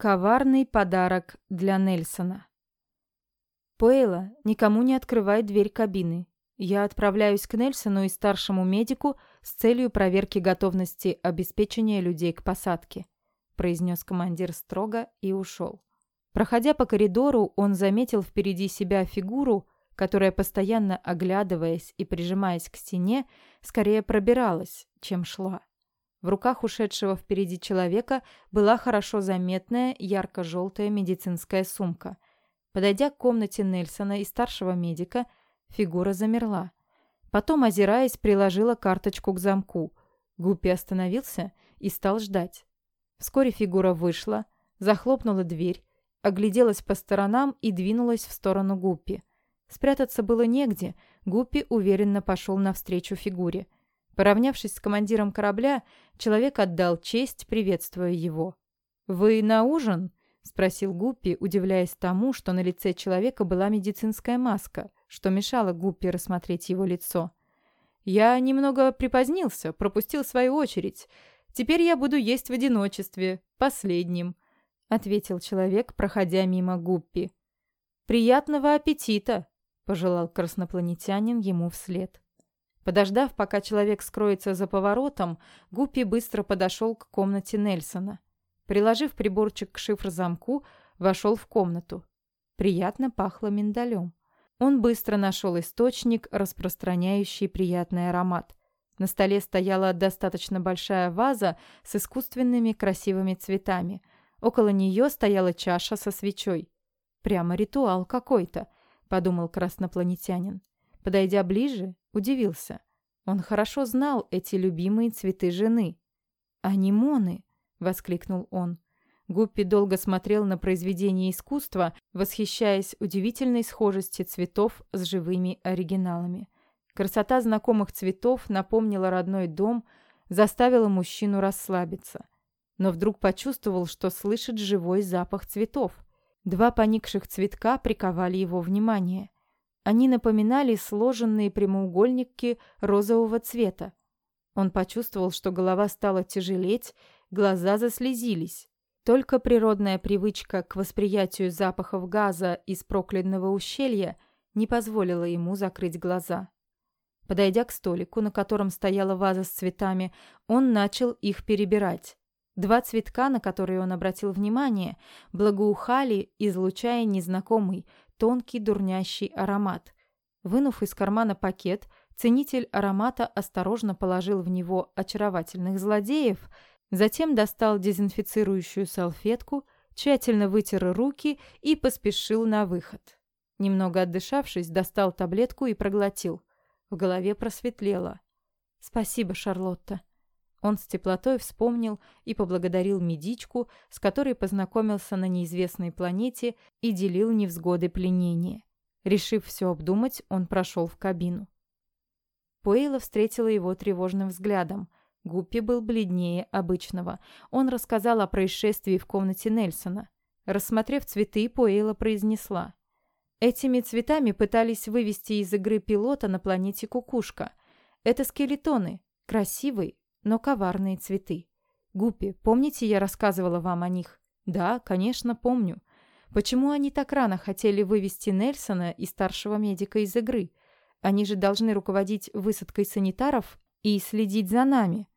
Коварный подарок для Нельсона. Пуэйла, никому не открывай дверь кабины. Я отправляюсь к Нельсону и старшему медику с целью проверки готовности обеспечения людей к посадке, произнес командир строго и ушел. Проходя по коридору, он заметил впереди себя фигуру, которая, постоянно оглядываясь и прижимаясь к стене, скорее пробиралась, чем шла. В руках ушедшего впереди человека была хорошо заметная ярко-желтая медицинская сумка. Подойдя к комнате Нельсона и старшего медика, фигура замерла. Потом, озираясь, приложила карточку к замку. Гуппи остановился и стал ждать. Вскоре фигура вышла, захлопнула дверь, огляделась по сторонам и двинулась в сторону Гуппи. Спрятаться было негде, Гуппи уверенно пошел навстречу фигуре – Поравнявшись с командиром корабля, человек отдал честь, приветствуя его. «Вы на ужин?» – спросил Гуппи, удивляясь тому, что на лице человека была медицинская маска, что мешало Гуппи рассмотреть его лицо. «Я немного припозднился, пропустил свою очередь. Теперь я буду есть в одиночестве, последним», – ответил человек, проходя мимо Гуппи. «Приятного аппетита!» – пожелал краснопланетянин ему вслед. Подождав, пока человек скроется за поворотом, Гуппи быстро подошел к комнате Нельсона. Приложив приборчик к шифр-замку, вошел в комнату. Приятно пахло миндалем. Он быстро нашел источник, распространяющий приятный аромат. На столе стояла достаточно большая ваза с искусственными красивыми цветами. Около нее стояла чаша со свечой. «Прямо ритуал какой-то», — подумал краснопланетянин. Подойдя ближе, удивился. Он хорошо знал эти любимые цветы жены. «Анимоны!» — воскликнул он. Гуппи долго смотрел на произведение искусства, восхищаясь удивительной схожести цветов с живыми оригиналами. Красота знакомых цветов напомнила родной дом, заставила мужчину расслабиться. Но вдруг почувствовал, что слышит живой запах цветов. Два поникших цветка приковали его внимание. Они напоминали сложенные прямоугольники розового цвета. Он почувствовал, что голова стала тяжелеть, глаза заслезились. Только природная привычка к восприятию запахов газа из проклятого ущелья не позволила ему закрыть глаза. Подойдя к столику, на котором стояла ваза с цветами, он начал их перебирать. Два цветка, на которые он обратил внимание, благоухали, излучая незнакомый, тонкий дурнящий аромат. Вынув из кармана пакет, ценитель аромата осторожно положил в него очаровательных злодеев, затем достал дезинфицирующую салфетку, тщательно вытер руки и поспешил на выход. Немного отдышавшись, достал таблетку и проглотил. В голове просветлело. «Спасибо, Шарлотта». Он с теплотой вспомнил и поблагодарил медичку, с которой познакомился на неизвестной планете и делил невзгоды пленения. Решив все обдумать, он прошел в кабину. Пуэйла встретила его тревожным взглядом. Гуппи был бледнее обычного. Он рассказал о происшествии в комнате Нельсона. Рассмотрев цветы, Пуэйла произнесла. Этими цветами пытались вывести из игры пилота на планете Кукушка. Это скелетоны. Красивые, но коварные цветы. Гуппи, помните, я рассказывала вам о них? Да, конечно, помню. Почему они так рано хотели вывести Нельсона и старшего медика из игры? Они же должны руководить высадкой санитаров и следить за нами.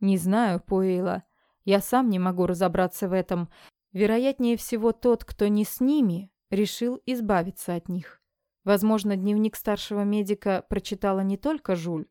Не знаю, Пуэйла. Я сам не могу разобраться в этом. Вероятнее всего, тот, кто не с ними, решил избавиться от них. Возможно, дневник старшего медика прочитала не только Жуль,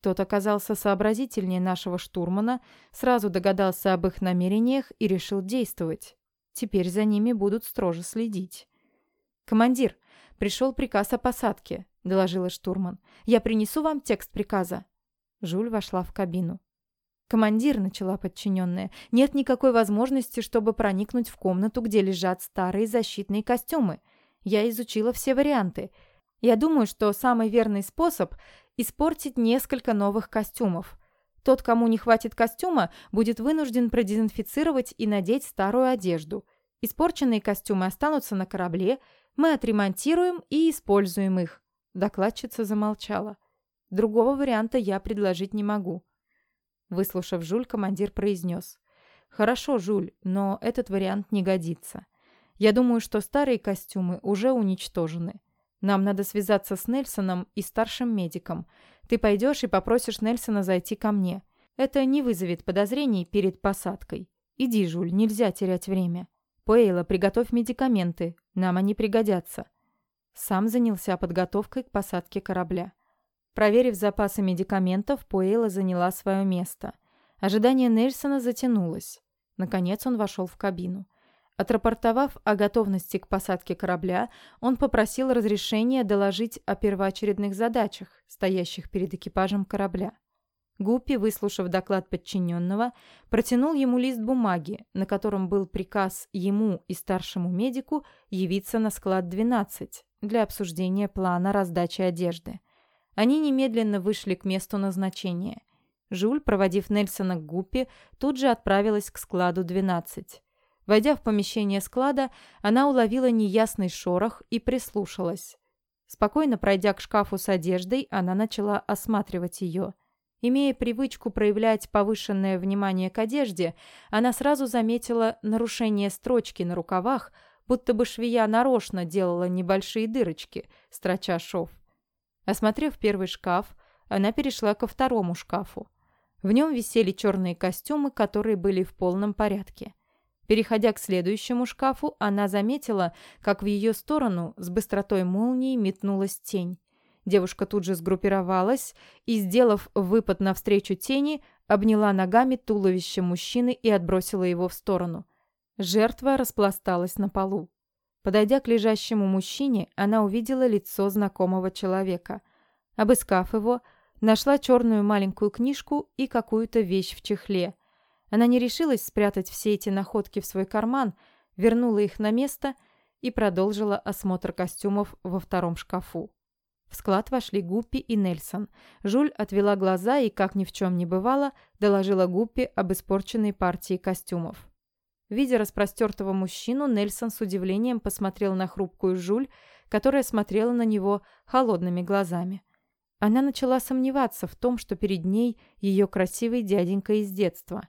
тот оказался сообразительнее нашего штурмана, сразу догадался об их намерениях и решил действовать. Теперь за ними будут строже следить. «Командир, пришел приказ о посадке», — доложила штурман. «Я принесу вам текст приказа». Жуль вошла в кабину. «Командир», — начала подчиненная, — «нет никакой возможности, чтобы проникнуть в комнату, где лежат старые защитные костюмы. Я изучила все варианты. Я думаю, что самый верный способ испортить несколько новых костюмов. Тот, кому не хватит костюма, будет вынужден продезинфицировать и надеть старую одежду. Испорченные костюмы останутся на корабле, мы отремонтируем и используем их. Докладчица замолчала. Другого варианта я предложить не могу. Выслушав Жуль, командир произнес. Хорошо, Жуль, но этот вариант не годится. Я думаю, что старые костюмы уже уничтожены. Нам надо связаться с Нельсоном и старшим медиком. Ты пойдешь и попросишь Нельсона зайти ко мне. Это не вызовет подозрений перед посадкой. Иди, Жуль, нельзя терять время. Пуэйла, приготовь медикаменты. Нам они пригодятся. Сам занялся подготовкой к посадке корабля. Проверив запасы медикаментов, Пуэйла заняла свое место. Ожидание Нельсона затянулось. Наконец он вошел в кабину. Отрапортовав о готовности к посадке корабля, он попросил разрешения доложить о первоочередных задачах, стоящих перед экипажем корабля. Гуппи, выслушав доклад подчиненного, протянул ему лист бумаги, на котором был приказ ему и старшему медику явиться на склад 12 для обсуждения плана раздачи одежды. Они немедленно вышли к месту назначения. Жуль, проводив Нельсона к Гуппи, тут же отправилась к складу 12. Войдя в помещение склада, она уловила неясный шорох и прислушалась. Спокойно пройдя к шкафу с одеждой, она начала осматривать ее. Имея привычку проявлять повышенное внимание к одежде, она сразу заметила нарушение строчки на рукавах, будто бы швея нарочно делала небольшие дырочки, строча шов. Осмотрев первый шкаф, она перешла ко второму шкафу. В нем висели черные костюмы, которые были в полном порядке. Переходя к следующему шкафу, она заметила, как в ее сторону с быстротой молнии метнулась тень. Девушка тут же сгруппировалась и, сделав выпад навстречу тени, обняла ногами туловище мужчины и отбросила его в сторону. Жертва распласталась на полу. Подойдя к лежащему мужчине, она увидела лицо знакомого человека. Обыскав его, нашла черную маленькую книжку и какую-то вещь в чехле. Она не решилась спрятать все эти находки в свой карман, вернула их на место и продолжила осмотр костюмов во втором шкафу. В склад вошли Гуппи и Нельсон. Жуль отвела глаза и, как ни в чем не бывало, доложила Гуппи об испорченной партии костюмов. Видя распростертого мужчину, Нельсон с удивлением посмотрел на хрупкую Жуль, которая смотрела на него холодными глазами. Она начала сомневаться в том, что перед ней ее красивый дяденька из детства.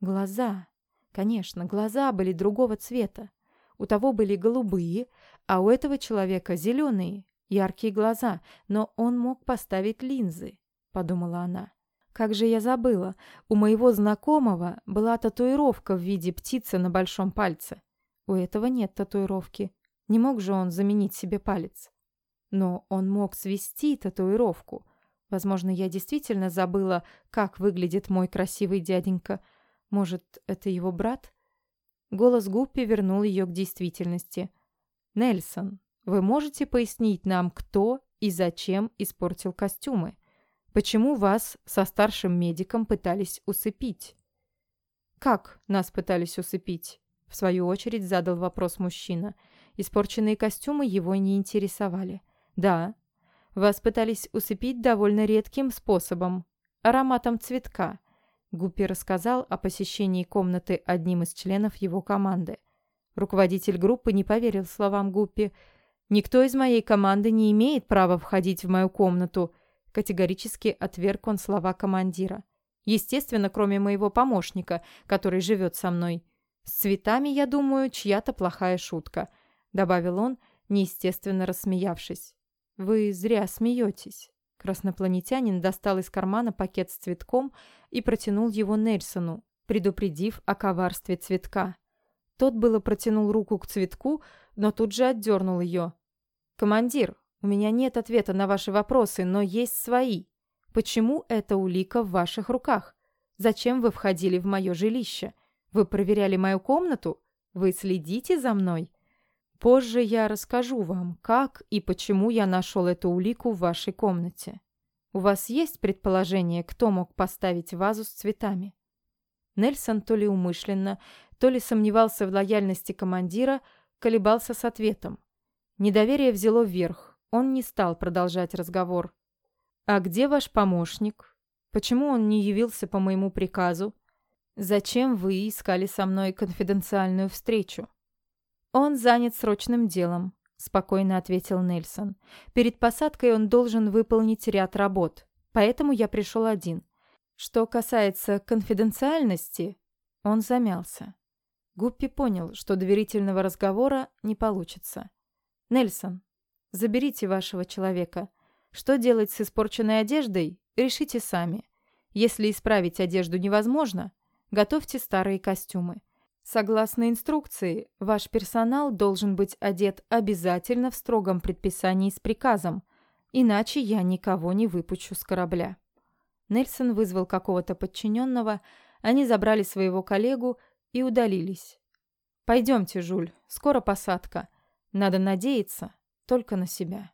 Глаза. Конечно, глаза были другого цвета. У того были голубые, а у этого человека зеленые, яркие глаза, но он мог поставить линзы, подумала она. Как же я забыла, у моего знакомого была татуировка в виде птицы на большом пальце. У этого нет татуировки. Не мог же он заменить себе палец. Но он мог свести татуировку. Возможно, я действительно забыла, как выглядит мой красивый дяденька. Может, это его брат? Голос Гуппи вернул ее к действительности. «Нельсон, вы можете пояснить нам, кто и зачем испортил костюмы? Почему вас со старшим медиком пытались усыпить? Как нас пытались усыпить? В свою очередь задал вопрос мужчина. Испорченные костюмы его не интересовали. Да, вас пытались усыпить довольно редким способом. Ароматом цветка. Гуппи рассказал о посещении комнаты одним из членов его команды. Руководитель группы не поверил словам Гуппи, «Никто из моей команды не имеет права входить в мою комнату», категорически отверг он слова командира. «Естественно, кроме моего помощника, который живет со мной. С цветами, я думаю, чья-то плохая шутка», добавил он, неестественно рассмеявшись. «Вы зря смеетесь». Краснопланетянин достал из кармана пакет с цветком и протянул его Нельсону, предупредив о коварстве цветка. Тот было протянул руку к цветку, но тут же отдернул ее. «Командир, у меня нет ответа на ваши вопросы, но есть свои. Почему эта улика в ваших руках? Зачем вы входили в мое жилище? Вы проверяли мою комнату? Вы следите за мной?» Позже я расскажу вам, как и почему я нашел эту улику в вашей комнате. У вас есть предположение, кто мог поставить вазу с цветами? Нельсон то ли умышленно, то ли сомневался в лояльности командира, колебался с ответом. Недоверие взяло вверх. Он не стал продолжать разговор. «А где ваш помощник? Почему он не явился по моему приказу? Зачем вы искали со мной конфиденциальную встречу?» «Он занят срочным делом», — спокойно ответил Нельсон. «Перед посадкой он должен выполнить ряд работ, поэтому я пришел один. Что касается конфиденциальности, Он замялся. Гуппи понял, что доверительного разговора не получится. «Нельсон, заберите вашего человека. Что делать с испорченной одеждой, решите сами. Если исправить одежду невозможно, готовьте старые костюмы. Согласно инструкции, ваш персонал должен быть одет обязательно в строгом предписании с приказом, иначе я никого не выпущу с корабля». Нельсон вызвал какого-то подчиненного, они забрали своего коллегу и удалились. «Пойдемте, Жуль, скоро посадка. Надо надеяться только на себя».